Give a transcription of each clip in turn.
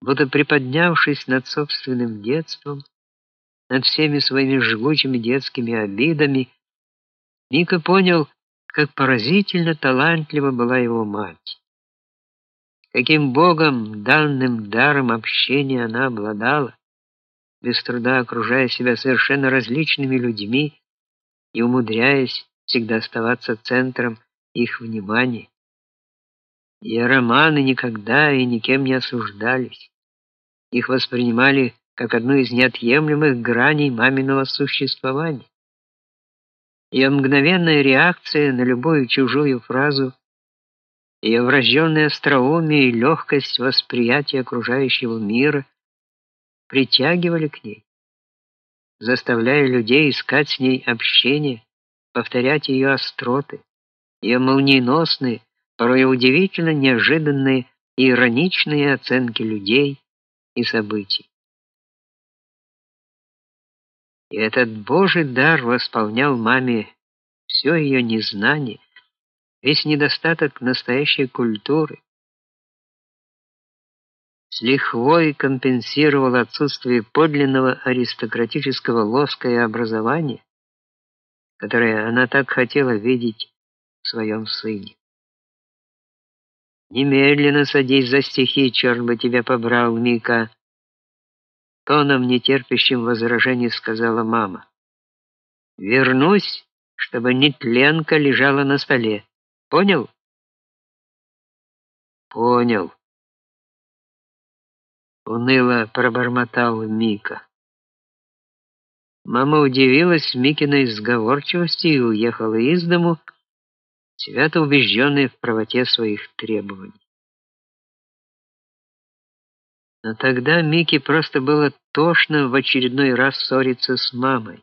будто приподнявшись над собственным детством, над всеми своими жгучими детскими обидами, Мика понял, как поразительно талантлива была его мать. Каким богом данным даром общения она обладала, без труда окружая себя совершенно различными людьми и умудряясь всегда оставаться центром их внимания. Ее романы никогда и никем не осуждались. Их воспринимали как одну из неотъемлемых граней маминого существования. Ее мгновенная реакция на любую чужую фразу, ее врожденное остроумие и легкость восприятия окружающего мира притягивали к ней, заставляя людей искать с ней общение, повторять ее остроты, ее молниеносные, порой удивительно неожиданные и ироничные оценки людей и событий. И этот Божий дар восполнял маме все ее незнание, весь недостаток настоящей культуры. С лихвой компенсировал отсутствие подлинного аристократического лоска и образования, которое она так хотела видеть в своем сыне. Немедленно садись за стихи, черт бы тебя побрал, Мика тоном нетерпящим возражений сказала мама. Вернусь, чтобы нетленка лежала на столе. Понял? Понял. Уныло пробормотал Мика. Мама удивилась Микиной сговорчивости и уехала из дому, свято убежденная в правоте своих требований. Но тогда Мике просто было тошно в очередной раз ссориться с мамой.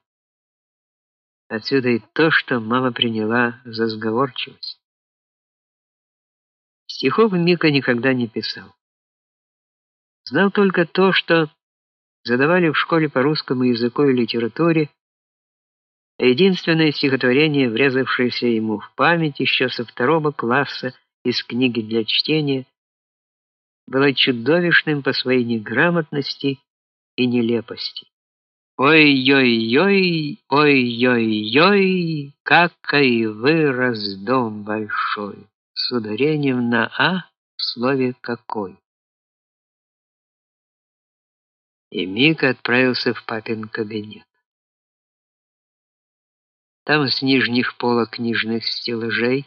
Отсюда и то, что мама приняла за сговорчивость. Стихов Мика никогда не писал. Знал только то, что задавали в школе по русскому языку и литературе, единственное стихотворение, врезавшееся ему в память еще со второго класса из книги для чтения, было чудовищным по своей неграмотности и нелепости. Ой-ой-ой, ой-ой-ой, какой вырос дом большой, с ударением на «а» в слове «какой». И Мика отправился в папин кабинет. Там с нижних полок книжных стеллажей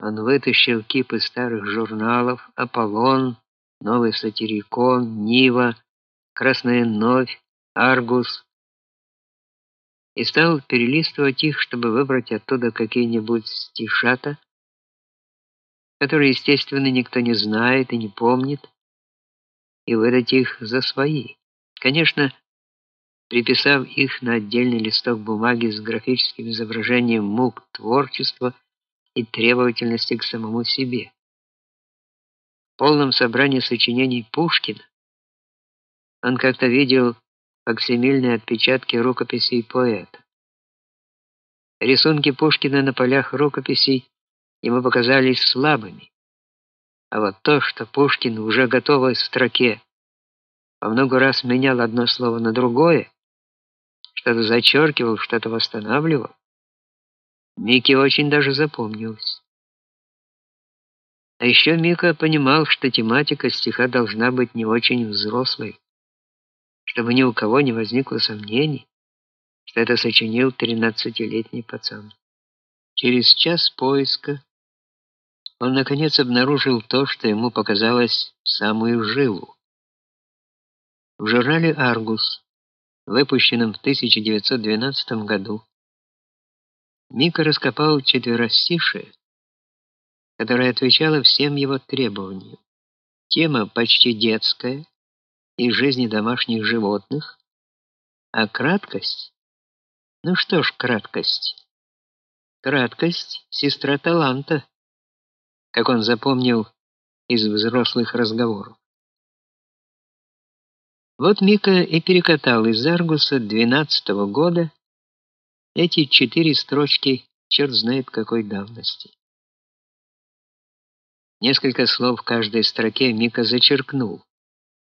он вытащил кипы старых журналов «Аполлон», «Новый сатирикон», «Нива», «Красная новь», «Аргус» и стал перелистывать их, чтобы выбрать оттуда какие-нибудь стишата, которые, естественно, никто не знает и не помнит, и выдать их за свои. Конечно, приписав их на отдельный листок бумаги с графическим изображением мук творчества и требовательности к самому себе. В полном собрании сочинений Пушкина он как-то видел факсимильные отпечатки рукописей поэта. Рисунки Пушкина на полях рукописей ему показались слабыми. А вот то, что Пушкин уже готовой строке по много раз менял одно слово на другое, что-то зачеркивал, что-то восстанавливал, Мике очень даже запомнилось. А еще Мика понимал, что тематика стиха должна быть не очень взрослой, чтобы ни у кого не возникло сомнений, что это сочинил тринадцатилетний пацан. Через час поиска он наконец обнаружил то, что ему показалось самую жилу. В журнале Аргус, выпущенном в 1912 году, Мика раскопал четверостишие, которое отвечало всем его требованиям. Тема почти детская, из жизни домашних животных, а краткость? Ну что ж, краткость. Краткость сестра таланта, как он запомнил из взрослых разговоров. Вот Мика и перекатал из Аргуса двенадцатого года эти четыре строчки черт знает какой давности. Несколько слов в каждой строке Мика зачеркнул.